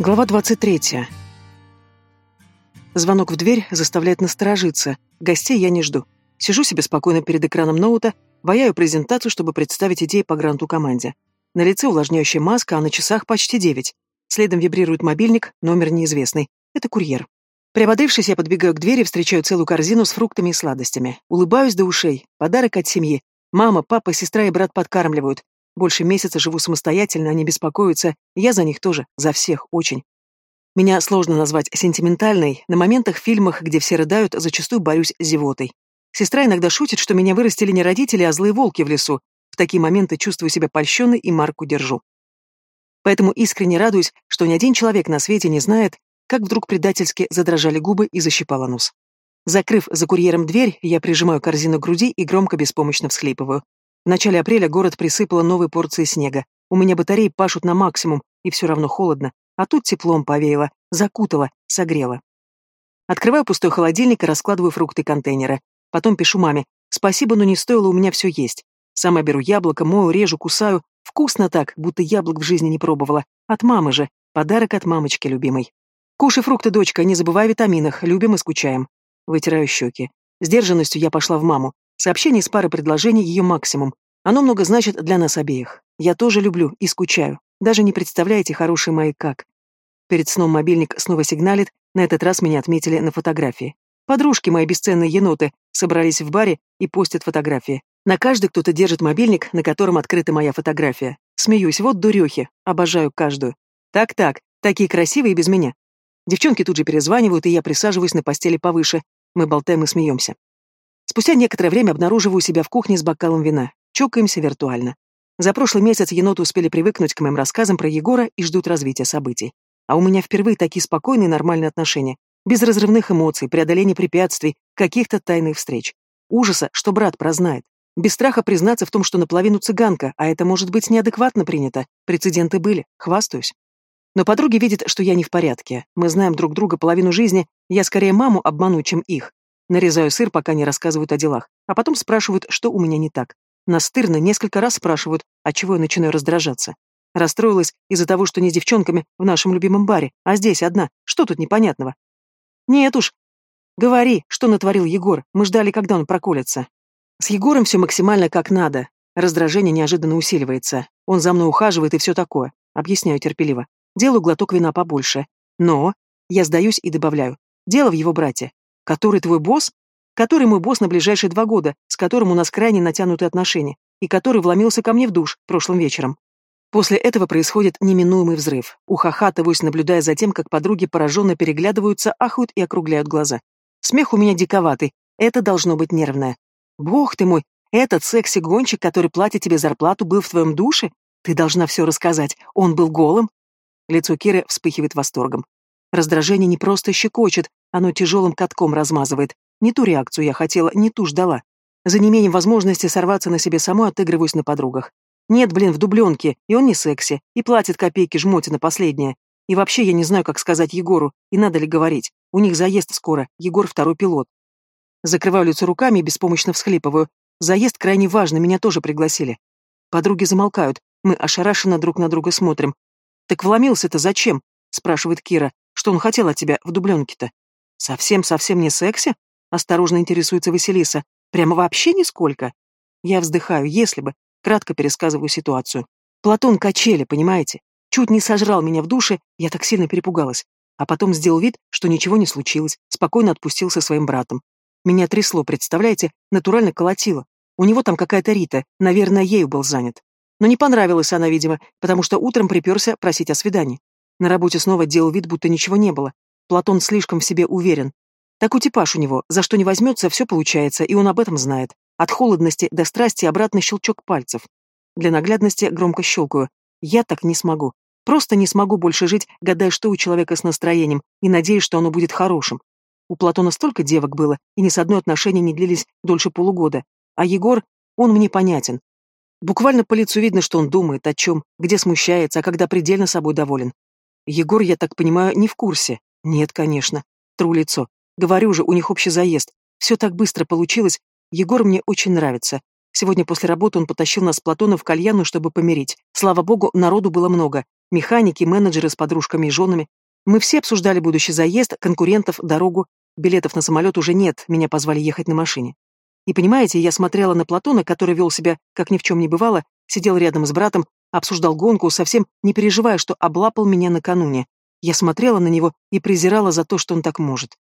Глава 23. Звонок в дверь заставляет насторожиться. Гостей я не жду. Сижу себе спокойно перед экраном ноута, ваяю презентацию, чтобы представить идеи по гранту команде. На лице увлажняющая маска, а на часах почти девять. Следом вибрирует мобильник, номер неизвестный. Это курьер. Приободрившись, я подбегаю к двери, встречаю целую корзину с фруктами и сладостями. Улыбаюсь до ушей. Подарок от семьи. Мама, папа, сестра и брат подкармливают. Больше месяца живу самостоятельно, они беспокоятся, я за них тоже, за всех, очень. Меня сложно назвать сентиментальной, на моментах в фильмах, где все рыдают, зачастую борюсь с зевотой. Сестра иногда шутит, что меня вырастили не родители, а злые волки в лесу. В такие моменты чувствую себя польщенной и марку держу. Поэтому искренне радуюсь, что ни один человек на свете не знает, как вдруг предательски задрожали губы и защипала нос. Закрыв за курьером дверь, я прижимаю корзину к груди и громко беспомощно всхлипываю. В начале апреля город присыпало новой порцией снега. У меня батареи пашут на максимум, и все равно холодно. А тут теплом повеяло, закутало, согрело. Открываю пустой холодильник и раскладываю фрукты контейнера. Потом пишу маме. Спасибо, но не стоило у меня все есть. Сама беру яблоко, мою, режу, кусаю. Вкусно так, будто яблок в жизни не пробовала. От мамы же. Подарок от мамочки любимой. Кушай фрукты, дочка, не забывай о витаминах. Любим и скучаем. Вытираю щеки. Сдержанностью я пошла в маму. Сообщение с пары предложений ее максимум. Оно много значит для нас обеих. Я тоже люблю и скучаю. Даже не представляете, хорошие мои, как. Перед сном мобильник снова сигналит, на этот раз меня отметили на фотографии. Подружки мои бесценные еноты собрались в баре и постят фотографии. На каждый кто-то держит мобильник, на котором открыта моя фотография. Смеюсь, вот дурехи, обожаю каждую. Так-так, такие красивые без меня. Девчонки тут же перезванивают, и я присаживаюсь на постели повыше. Мы болтаем и смеемся. Спустя некоторое время обнаруживаю себя в кухне с бокалом вина. Чокаемся виртуально. За прошлый месяц еноты успели привыкнуть к моим рассказам про Егора и ждут развития событий. А у меня впервые такие спокойные нормальные отношения. Без разрывных эмоций, преодоления препятствий, каких-то тайных встреч. Ужаса, что брат прознает. Без страха признаться в том, что наполовину цыганка, а это может быть неадекватно принято. Прецеденты были, хвастаюсь. Но подруги видят, что я не в порядке. Мы знаем друг друга половину жизни, я скорее маму обману, чем их. Нарезаю сыр, пока не рассказывают о делах, а потом спрашивают, что у меня не так. Настырно несколько раз спрашивают, от чего я начинаю раздражаться. Расстроилась из-за того, что не с девчонками в нашем любимом баре, а здесь одна. Что тут непонятного? Нет уж. Говори, что натворил Егор. Мы ждали, когда он проколется. С Егором все максимально как надо. Раздражение неожиданно усиливается. Он за мной ухаживает и все такое. Объясняю терпеливо. Делаю глоток вина побольше. Но я сдаюсь и добавляю. Дело в его брате. Который твой босс? Который мой босс на ближайшие два года, с которым у нас крайне натянутые отношения, и который вломился ко мне в душ прошлым вечером. После этого происходит неминуемый взрыв. Ухахатываюсь, наблюдая за тем, как подруги пораженно переглядываются, ахают и округляют глаза. Смех у меня диковатый. Это должно быть нервное. Бог ты мой, этот секси-гонщик, который платит тебе зарплату, был в твоем душе? Ты должна все рассказать. Он был голым? Лицо Киры вспыхивает восторгом. Раздражение не просто щекочет, оно тяжелым катком размазывает. Не ту реакцию я хотела, не ту ждала. За неимением возможности сорваться на себе самой отыгрываюсь на подругах. Нет, блин, в дубленке, и он не секси, и платит копейки жмоти на последнее. И вообще я не знаю, как сказать Егору, и надо ли говорить. У них заезд скоро, Егор второй пилот. Закрываю лицо руками и беспомощно всхлипываю. Заезд крайне важно, меня тоже пригласили. Подруги замолкают, мы ошарашенно друг на друга смотрим. «Так вломился-то зачем?» — спрашивает Кира. «Что он хотел от тебя в дубленке-то?» «Совсем-совсем не секси?» — осторожно интересуется Василиса. «Прямо вообще нисколько?» Я вздыхаю, если бы. Кратко пересказываю ситуацию. Платон качели, понимаете? Чуть не сожрал меня в душе, я так сильно перепугалась. А потом сделал вид, что ничего не случилось, спокойно отпустил со своим братом. Меня трясло, представляете, натурально колотило. У него там какая-то Рита, наверное, ею был занят. Но не понравилась она, видимо, потому что утром приперся просить о свидании. На работе снова делал вид, будто ничего не было. Платон слишком в себе уверен. Такой типаж у него, за что не возьмется, все получается, и он об этом знает. От холодности до страсти обратный щелчок пальцев. Для наглядности громко щелкаю. Я так не смогу. Просто не смогу больше жить, гадая, что у человека с настроением, и надеясь, что оно будет хорошим. У Платона столько девок было, и ни с одной отношения не длились дольше полугода. А Егор, он мне понятен. Буквально по лицу видно, что он думает, о чем, где смущается, а когда предельно собой доволен. Егор, я так понимаю, не в курсе. Нет, конечно. Тру лицо. Говорю же, у них общий заезд. Все так быстро получилось. Егор мне очень нравится. Сегодня после работы он потащил нас с Платона в кальяну, чтобы помирить. Слава богу, народу было много. Механики, менеджеры с подружками и женами. Мы все обсуждали будущий заезд, конкурентов, дорогу. Билетов на самолет уже нет, меня позвали ехать на машине. И понимаете, я смотрела на Платона, который вел себя, как ни в чем не бывало, сидел рядом с братом, обсуждал гонку, совсем не переживая, что облапал меня накануне. Я смотрела на него и презирала за то, что он так может.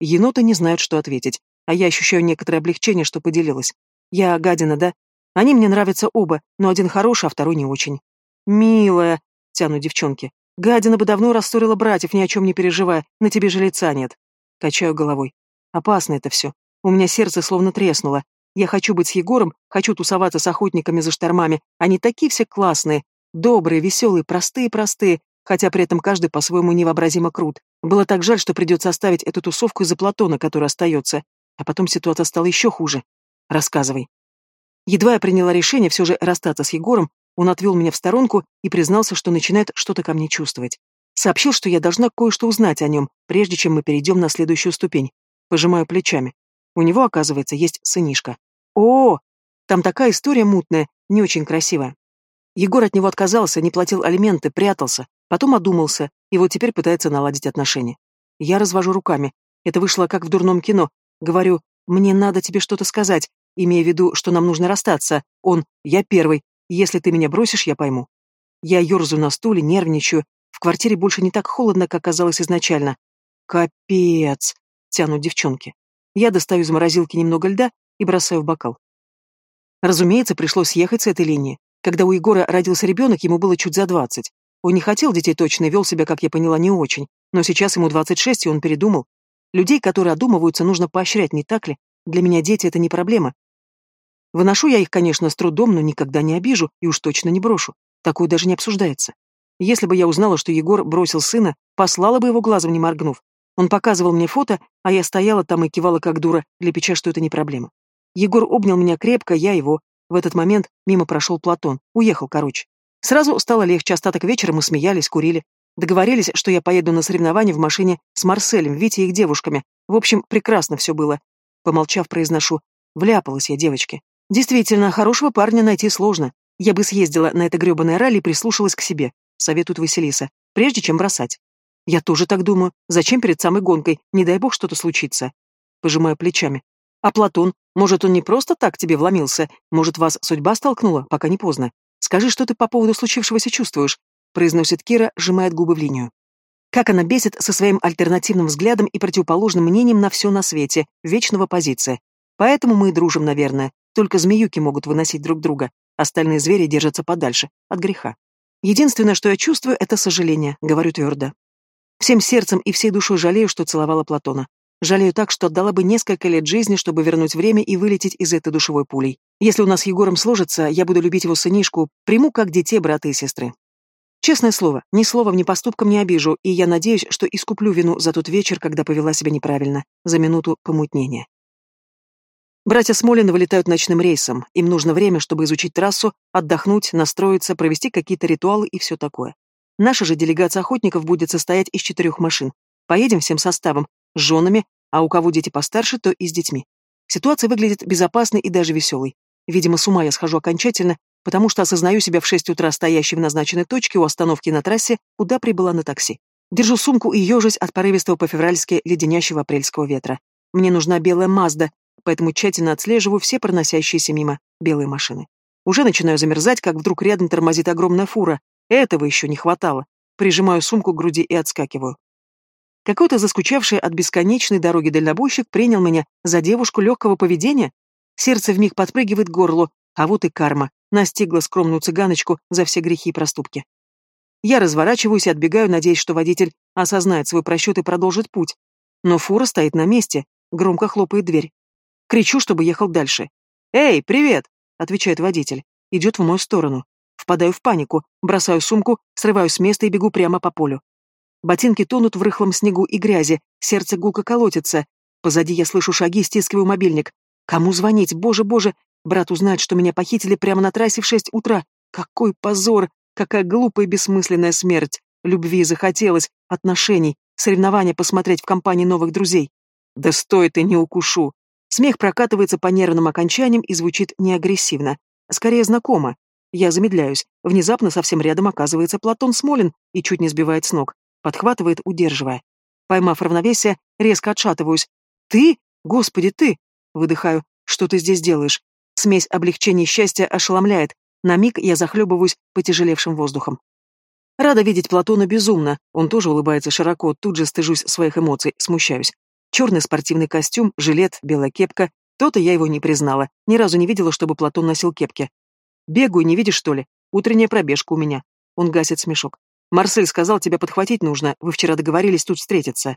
Еноты не знают, что ответить, а я ощущаю некоторое облегчение, что поделилась. Я гадина, да? Они мне нравятся оба, но один хороший, а второй не очень. «Милая», — тянут девчонки, — «гадина бы давно рассорила братьев, ни о чем не переживая, на тебе же лица нет». Качаю головой. Опасно это все. У меня сердце словно треснуло. Я хочу быть с Егором, хочу тусоваться с охотниками за штормами. Они такие все классные, добрые, веселые, простые-простые, хотя при этом каждый по-своему невообразимо крут. Было так жаль, что придется оставить эту тусовку из-за Платона, который остается. А потом ситуация стала еще хуже. Рассказывай. Едва я приняла решение все же расстаться с Егором, он отвел меня в сторонку и признался, что начинает что-то ко мне чувствовать. Сообщил, что я должна кое-что узнать о нем, прежде чем мы перейдем на следующую ступень. Пожимаю плечами. У него, оказывается, есть сынишка. О, там такая история мутная, не очень красивая. Егор от него отказался, не платил алименты, прятался, потом одумался, и вот теперь пытается наладить отношения. Я развожу руками. Это вышло как в дурном кино. Говорю, мне надо тебе что-то сказать, имея в виду, что нам нужно расстаться. Он, я первый. Если ты меня бросишь, я пойму. Я ерзаю на стуле, нервничаю. В квартире больше не так холодно, как казалось изначально. Капец, тянут девчонки. Я достаю из морозилки немного льда и бросаю в бокал. Разумеется, пришлось съехать с этой линии. Когда у Егора родился ребенок, ему было чуть за двадцать. Он не хотел детей точно вел себя, как я поняла, не очень. Но сейчас ему двадцать шесть, и он передумал. Людей, которые одумываются, нужно поощрять, не так ли? Для меня дети — это не проблема. Выношу я их, конечно, с трудом, но никогда не обижу и уж точно не брошу. Такое даже не обсуждается. Если бы я узнала, что Егор бросил сына, послала бы его глазом не моргнув. Он показывал мне фото, а я стояла там и кивала как дура, лепеча, что это не проблема. Егор обнял меня крепко, я его. В этот момент мимо прошел Платон. Уехал, короче. Сразу стало легче, остаток вечера мы смеялись, курили. Договорились, что я поеду на соревнования в машине с Марселем, Витей и их девушками. В общем, прекрасно все было. Помолчав, произношу. Вляпалась я, девочки. Действительно, хорошего парня найти сложно. Я бы съездила на это гребаное ралли и прислушалась к себе, советует Василиса, прежде чем бросать. Я тоже так думаю. Зачем перед самой гонкой? Не дай бог что-то случится. Пожимаю плечами. А Платон? Может, он не просто так тебе вломился? Может, вас судьба столкнула, пока не поздно? Скажи, что ты по поводу случившегося чувствуешь? Произносит Кира, сжимает губы в линию. Как она бесит со своим альтернативным взглядом и противоположным мнением на все на свете, вечного позиция. Поэтому мы и дружим, наверное. Только змеюки могут выносить друг друга, остальные звери держатся подальше, от греха. Единственное, что я чувствую, это сожаление, говорю твердо. Всем сердцем и всей душой жалею, что целовала Платона. Жалею так, что отдала бы несколько лет жизни, чтобы вернуть время и вылететь из этой душевой пулей. Если у нас с Егором сложится, я буду любить его сынишку, приму как детей брата и сестры. Честное слово, ни словом, ни поступком не обижу, и я надеюсь, что искуплю вину за тот вечер, когда повела себя неправильно, за минуту помутнения. Братья Смолины вылетают ночным рейсом. Им нужно время, чтобы изучить трассу, отдохнуть, настроиться, провести какие-то ритуалы и все такое. Наша же делегация охотников будет состоять из четырех машин. Поедем всем составом, с женами, а у кого дети постарше, то и с детьми. Ситуация выглядит безопасной и даже веселой. Видимо, с ума я схожу окончательно, потому что осознаю себя в шесть утра стоящей в назначенной точке у остановки на трассе, куда прибыла на такси. Держу сумку и ежусь от порывистого по-февральски леденящего апрельского ветра. Мне нужна белая Мазда, поэтому тщательно отслеживаю все проносящиеся мимо белые машины. Уже начинаю замерзать, как вдруг рядом тормозит огромная фура. Этого еще не хватало. Прижимаю сумку к груди и отскакиваю. Какой-то заскучавший от бесконечной дороги дальнобойщик принял меня за девушку легкого поведения? Сердце вмиг подпрыгивает к горлу, а вот и карма. Настигла скромную цыганочку за все грехи и проступки. Я разворачиваюсь и отбегаю, надеясь, что водитель осознает свой просчет и продолжит путь. Но фура стоит на месте, громко хлопает дверь. Кричу, чтобы ехал дальше. «Эй, привет!» — отвечает водитель. Идет в мою сторону. Впадаю в панику, бросаю сумку, срываю с места и бегу прямо по полю. Ботинки тонут в рыхлом снегу и грязи, сердце гулко колотится. Позади я слышу шаги, стискиваю мобильник. Кому звонить? Боже, боже! Брат узнает, что меня похитили прямо на трассе в шесть утра. Какой позор! Какая глупая и бессмысленная смерть! Любви захотелось, отношений, соревнования посмотреть в компании новых друзей. Да стой ты, не укушу! Смех прокатывается по нервным окончаниям и звучит не агрессивно, а скорее знакомо. Я замедляюсь. Внезапно совсем рядом оказывается Платон Смолин и чуть не сбивает с ног. Подхватывает, удерживая. Поймав равновесие, резко отшатываюсь. «Ты? Господи, ты!» Выдыхаю. «Что ты здесь делаешь?» Смесь облегчения и счастья ошеломляет. На миг я захлебываюсь потяжелевшим воздухом. Рада видеть Платона безумно. Он тоже улыбается широко, тут же стыжусь своих эмоций, смущаюсь. Черный спортивный костюм, жилет, белая кепка. То-то я его не признала. Ни разу не видела, чтобы Платон носил кепки. Бегаю, не видишь, что ли? Утренняя пробежка у меня. Он гасит смешок. Марсель сказал, тебя подхватить нужно. Вы вчера договорились тут встретиться.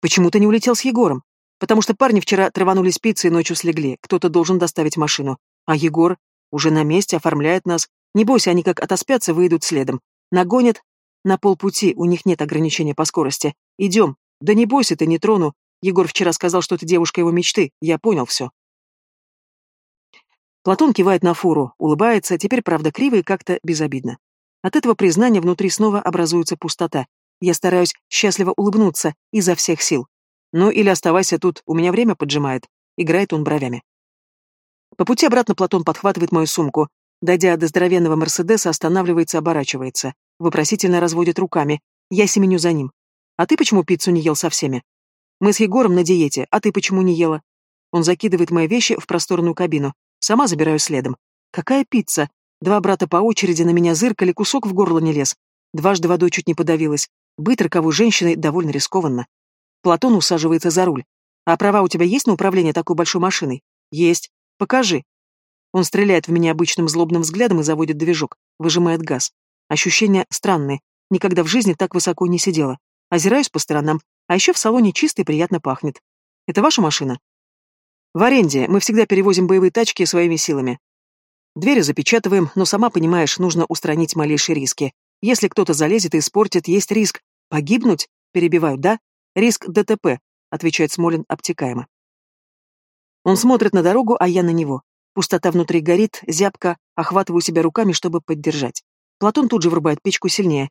Почему ты не улетел с Егором? Потому что парни вчера траванулись пиццей и ночью слегли. Кто-то должен доставить машину. А Егор уже на месте оформляет нас. Не бойся, они как отоспятся, выйдут следом. Нагонят. На полпути, у них нет ограничения по скорости. Идем. Да не бойся, ты не трону. Егор вчера сказал, что ты девушка его мечты. Я понял все. Платон кивает на фуру, улыбается, теперь, правда, криво и как-то безобидно. От этого признания внутри снова образуется пустота. Я стараюсь счастливо улыбнуться изо всех сил. Ну или оставайся тут, у меня время поджимает. Играет он бровями. По пути обратно Платон подхватывает мою сумку. Дойдя до здоровенного Мерседеса, останавливается, оборачивается. Вопросительно разводит руками. Я семеню за ним. А ты почему пиццу не ел со всеми? Мы с Егором на диете, а ты почему не ела? Он закидывает мои вещи в просторную кабину. Сама забираю следом. Какая пицца? Два брата по очереди на меня зыркали, кусок в горло не лез. Дважды водой чуть не подавилась. Быть роковой женщиной довольно рискованно. Платон усаживается за руль. А права у тебя есть на управление такой большой машиной? Есть. Покажи. Он стреляет в меня обычным злобным взглядом и заводит движок, выжимает газ. Ощущения странные. Никогда в жизни так высоко не сидела. Озираюсь по сторонам, а еще в салоне чисто и приятно пахнет. Это ваша машина? В аренде мы всегда перевозим боевые тачки своими силами. Двери запечатываем, но сама понимаешь, нужно устранить малейшие риски. Если кто-то залезет и испортит, есть риск. Погибнуть? Перебивают, да? Риск ДТП, отвечает Смолин обтекаемо. Он смотрит на дорогу, а я на него. Пустота внутри горит, зябко, охватываю себя руками, чтобы поддержать. Платон тут же врубает печку сильнее.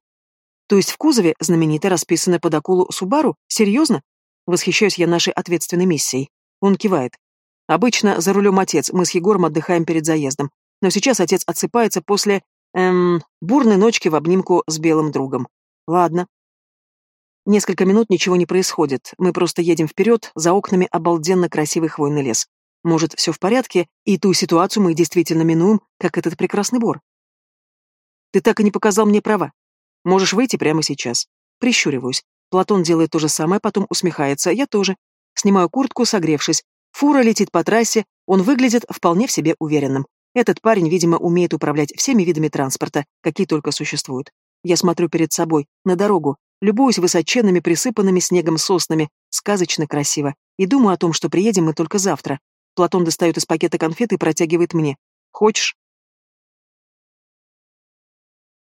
То есть в кузове знаменитая расписанная под акулу Субару? Серьезно? Восхищаюсь я нашей ответственной миссией. Он кивает. Обычно за рулем отец, мы с Егором отдыхаем перед заездом. Но сейчас отец отсыпается после, эм, бурной ночки в обнимку с белым другом. Ладно. Несколько минут ничего не происходит. Мы просто едем вперед, за окнами обалденно красивый хвойный лес. Может, все в порядке, и ту ситуацию мы действительно минуем, как этот прекрасный бор. Ты так и не показал мне права. Можешь выйти прямо сейчас. Прищуриваюсь. Платон делает то же самое, потом усмехается, я тоже. Снимаю куртку, согревшись, Фура летит по трассе, он выглядит вполне в себе уверенным. Этот парень, видимо, умеет управлять всеми видами транспорта, какие только существуют. Я смотрю перед собой, на дорогу, любуюсь высоченными присыпанными снегом соснами, сказочно красиво, и думаю о том, что приедем мы только завтра. Платон достает из пакета конфеты и протягивает мне. «Хочешь?»